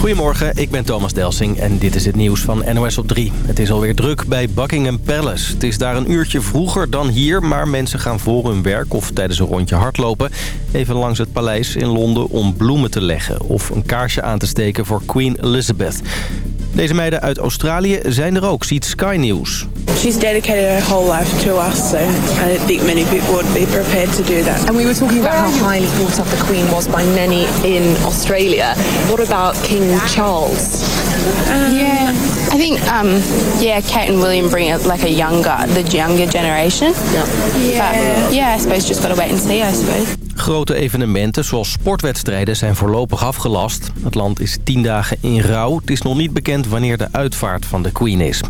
Goedemorgen, ik ben Thomas Delsing en dit is het nieuws van NOS op 3. Het is alweer druk bij Buckingham Palace. Het is daar een uurtje vroeger dan hier, maar mensen gaan voor hun werk of tijdens een rondje hardlopen... even langs het paleis in Londen om bloemen te leggen of een kaarsje aan te steken voor Queen Elizabeth. Deze meiden uit Australië zijn er ook, ziet Sky News. She's dedicated her whole life to us, so I don't think many people would be prepared to do that. And we were talking about how highly thought of the Queen was by many in Australia. What about King Charles? Yeah, I think um, yeah, Kate and William bring it like a younger, the younger generation. Ja. But yeah, I suppose just gotta wait and see. I suppose. Grote evenementen zoals sportwedstrijden zijn voorlopig afgelast. Het land is tien dagen in rouw. Het is nog niet bekend wanneer de uitvaart van de Queen is.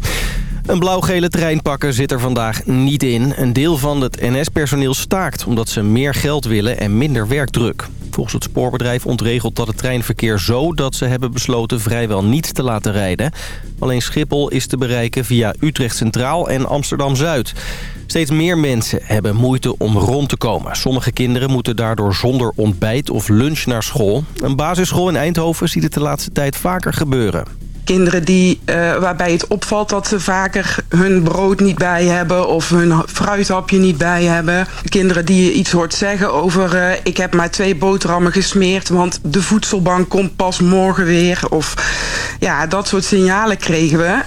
Een blauw-gele treinpakker zit er vandaag niet in. Een deel van het NS-personeel staakt omdat ze meer geld willen en minder werkdruk. Volgens het spoorbedrijf ontregelt dat het treinverkeer zo dat ze hebben besloten vrijwel niet te laten rijden. Alleen Schiphol is te bereiken via Utrecht Centraal en Amsterdam-Zuid. Steeds meer mensen hebben moeite om rond te komen. Sommige kinderen moeten daardoor zonder ontbijt of lunch naar school. Een basisschool in Eindhoven ziet het de laatste tijd vaker gebeuren. Kinderen die, eh, waarbij het opvalt dat ze vaker hun brood niet bij hebben of hun fruithapje niet bij hebben. Kinderen die je iets hoort zeggen over eh, ik heb maar twee boterhammen gesmeerd want de voedselbank komt pas morgen weer. Of ja, dat soort signalen kregen we.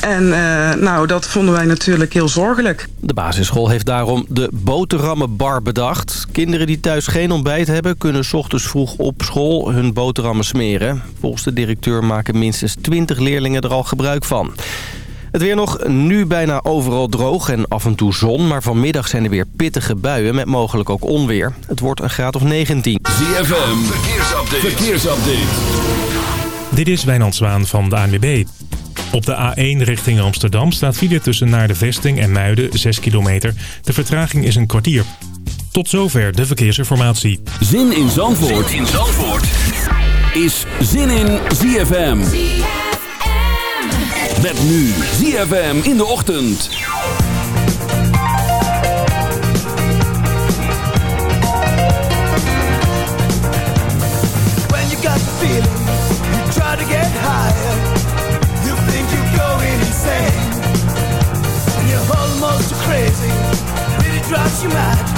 En eh, nou, dat vonden wij natuurlijk heel zorgelijk. De basisschool heeft daarom de boterhammenbar bedacht. Kinderen die thuis geen ontbijt hebben... kunnen 's ochtends vroeg op school hun boterhammen smeren. Volgens de directeur maken minstens 20 leerlingen er al gebruik van. Het weer nog nu bijna overal droog en af en toe zon... maar vanmiddag zijn er weer pittige buien met mogelijk ook onweer. Het wordt een graad of 19. ZFM, verkeersupdate. verkeersupdate. Dit is Wijnand Zwaan van de ANWB. Op de A1 richting Amsterdam staat file tussen naar de vesting en Muiden 6 kilometer. De vertraging is een kwartier. Tot zover de verkeersinformatie. Zin in Zandvoort, in Zandvoort. is Zin in ZFM. Met nu ZFM in de ochtend. When you got the feeling, you try to get higher. You think you're going insane. And you're almost crazy. Really drives you mad.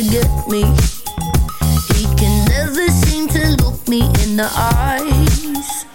to get me. He can never seem to look me in the eyes.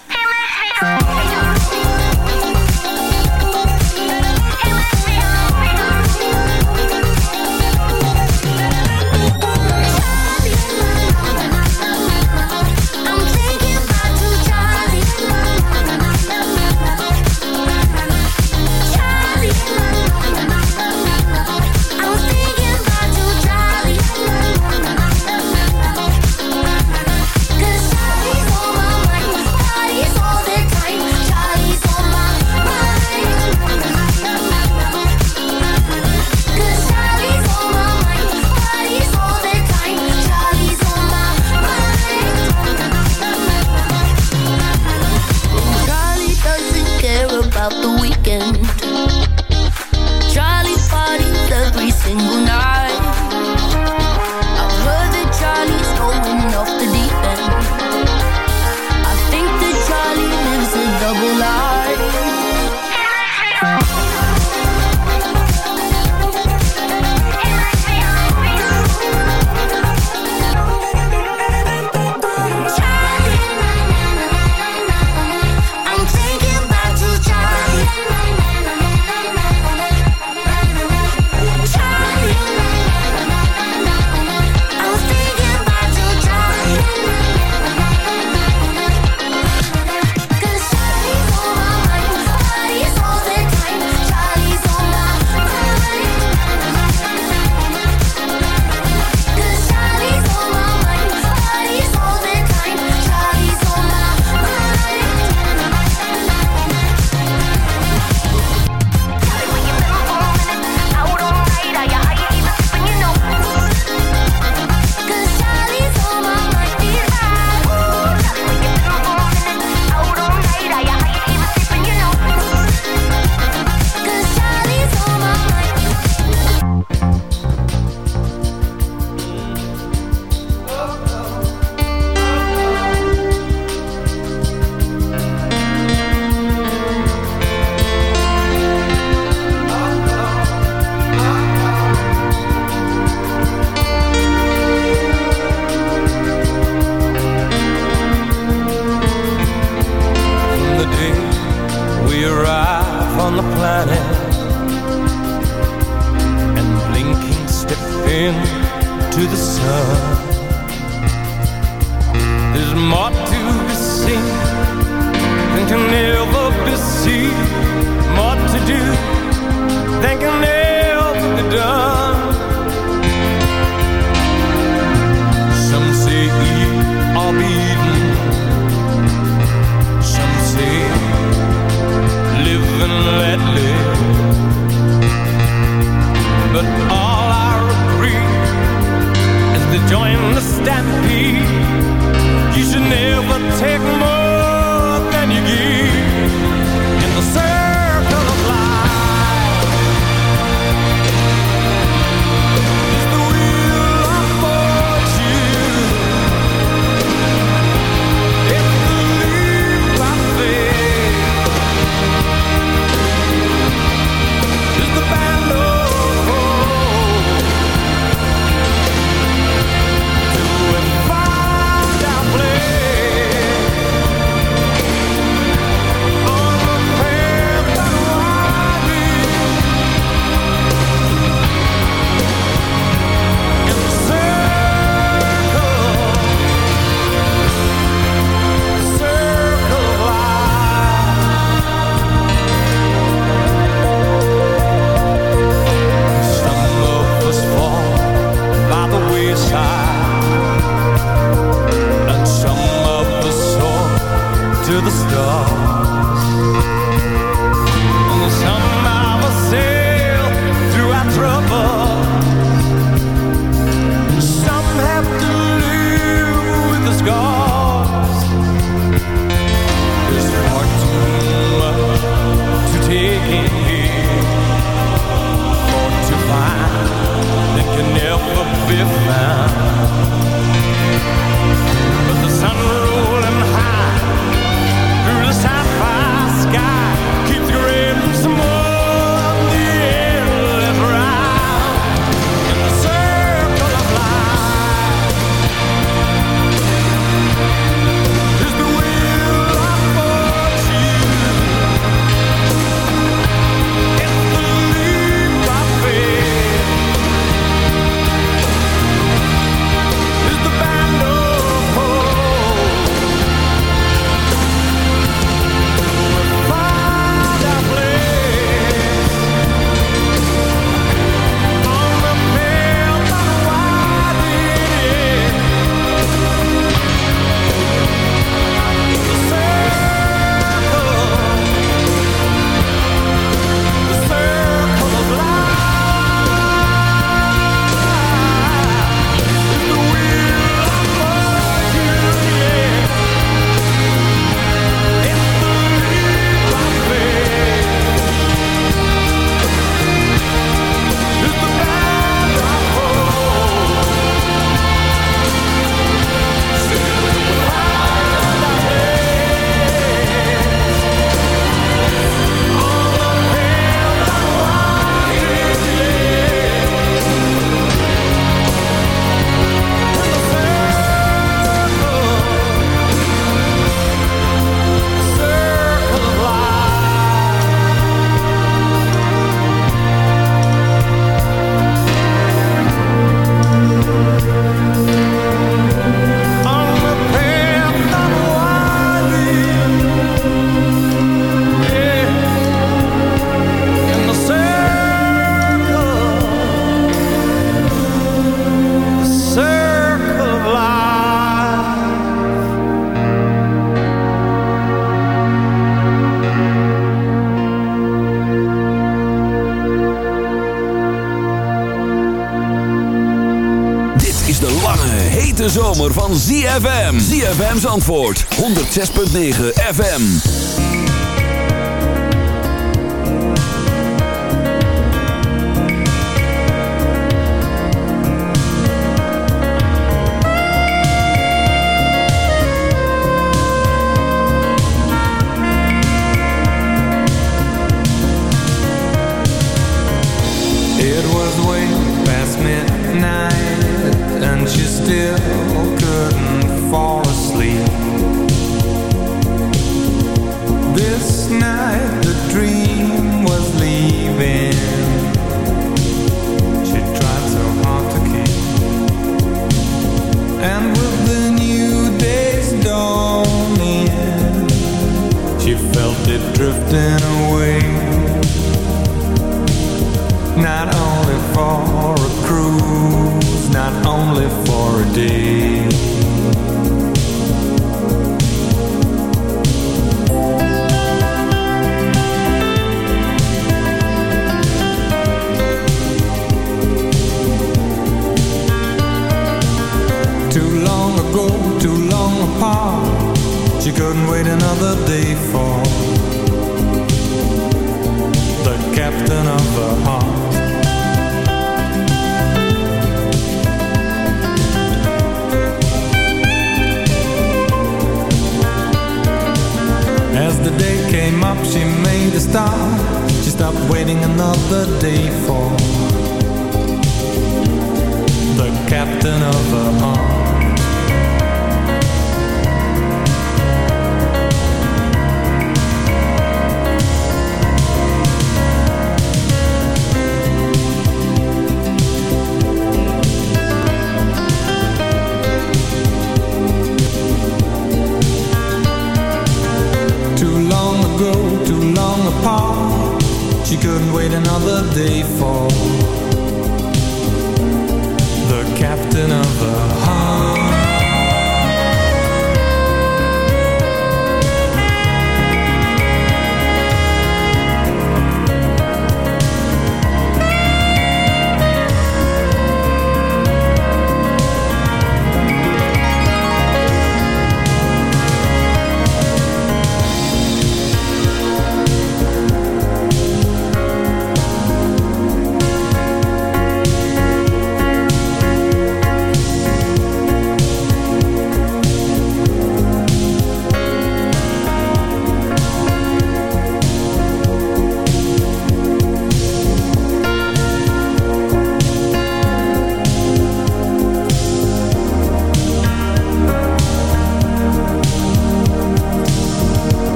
Antwoord, 106.9 FM.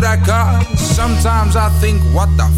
Good I got, sometimes I think, what the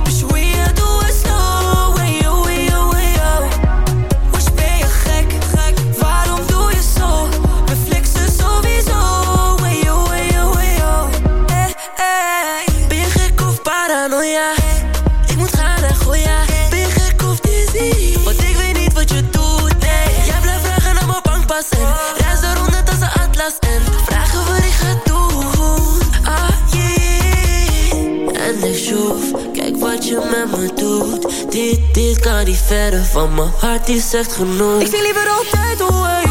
Paranoia? Ik moet gaan en gooien. Ben je gek of dizzy? Want ik weet niet wat je doet, nee. Jij blijft vragen naar mijn bankpas en reis de ronde als een atlas en vragen wat ik ga doen. Ah, yeah. En ik schroef, kijk wat je met me doet. Dit, dit kan niet verder van mijn hart, die zegt genoeg. Ik zie liever altijd away.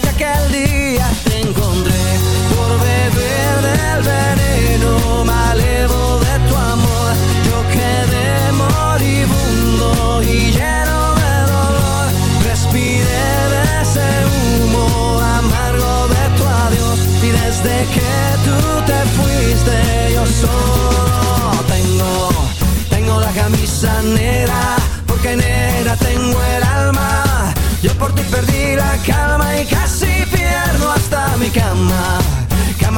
Que aquel día te encontré por beber del veneno malevo de tu amor. Yo quedé moribundo y lleno de dolor. Respiré de ese humo amargo de tu adiós. Y desde que tú te fuiste, yo solo tengo, tengo la camisa negra. Porque negra tengo el alma. Yo por ti perdí la calma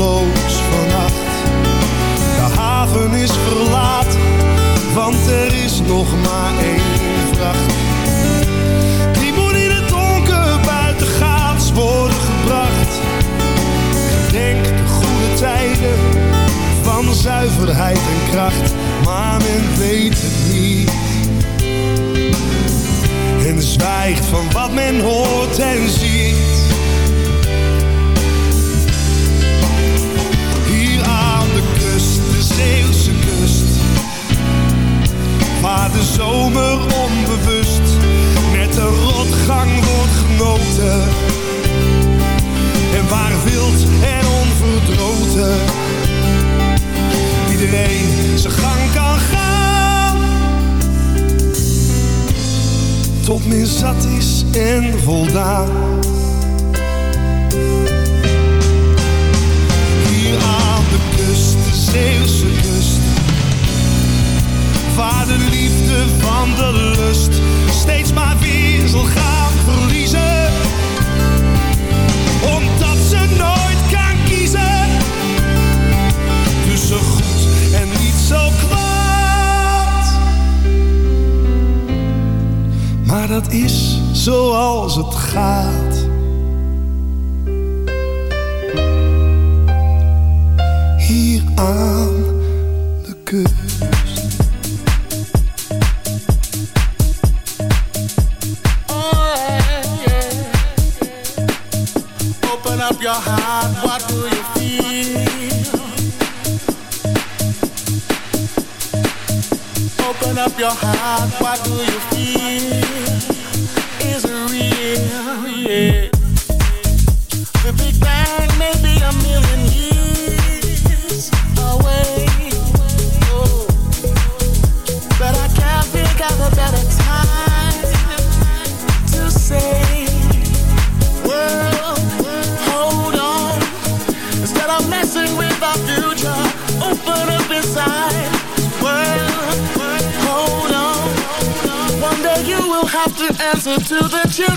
hulpeloos vannacht. De haven is verlaten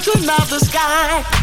could mount the sky.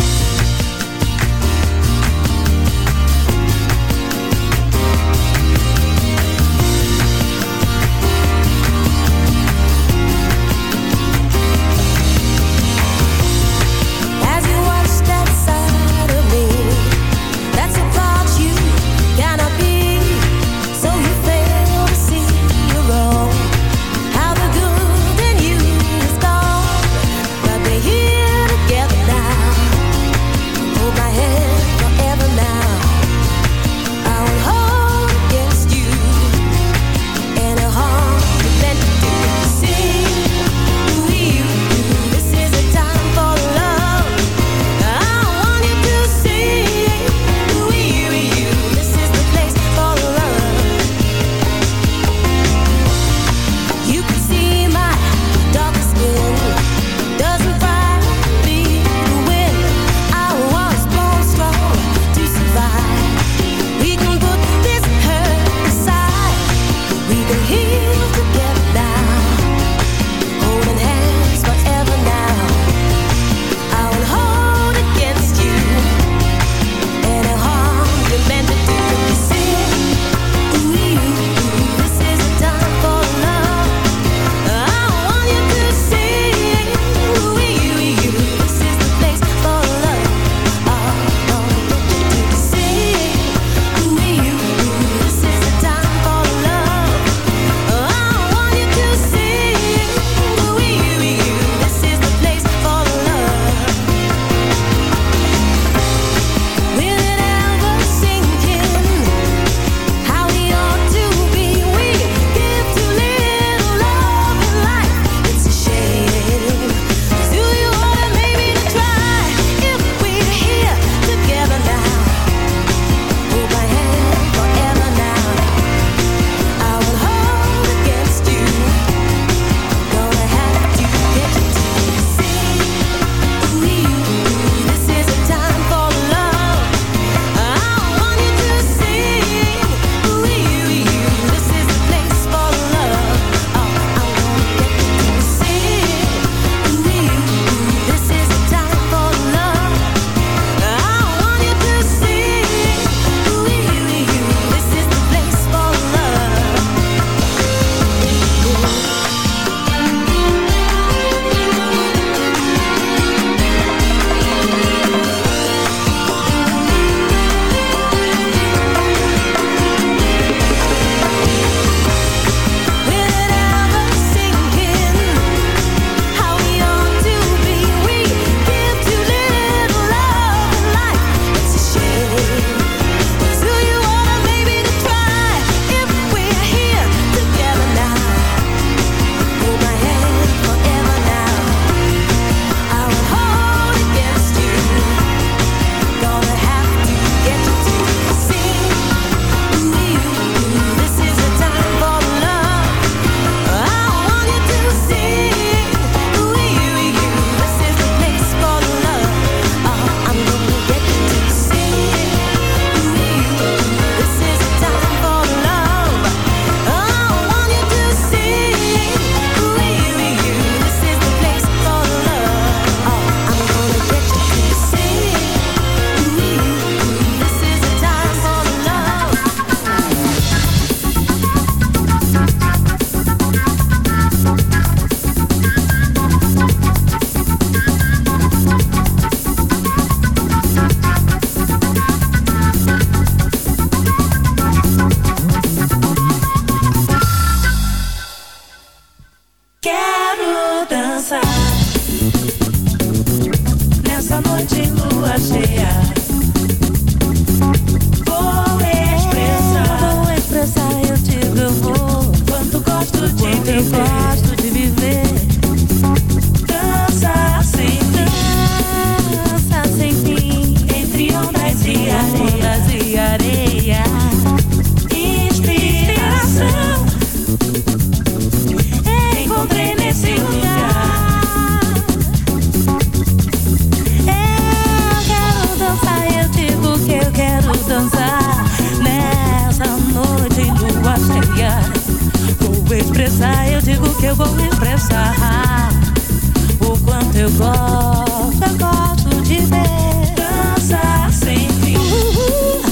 Eu gosto, gosto de ver dançar sem fim. Uh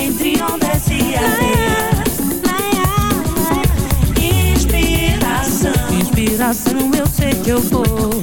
Entre ondas e areia. Inspiração, inspiração, eu sei que eu vou.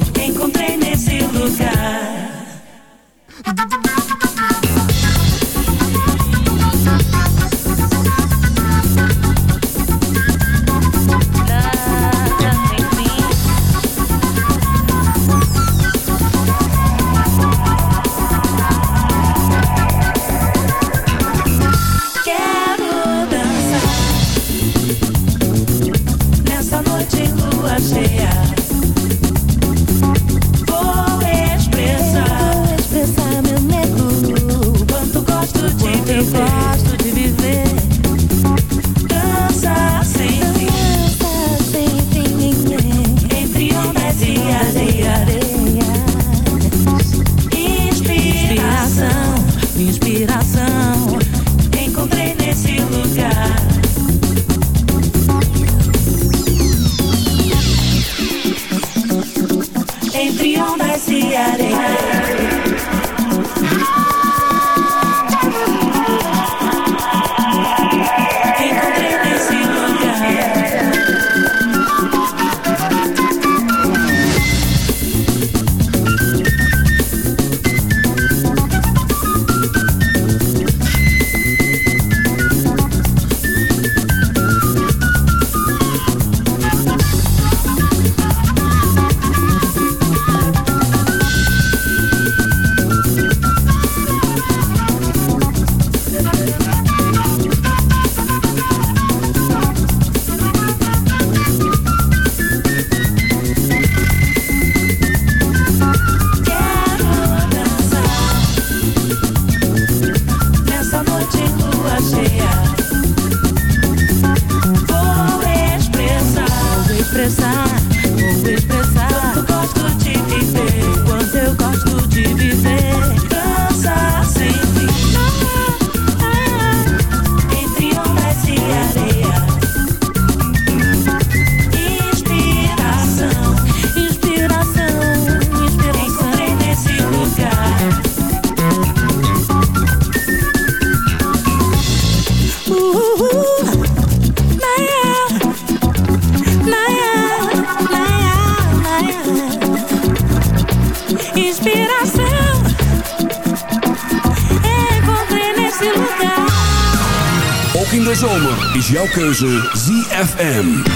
ZFM.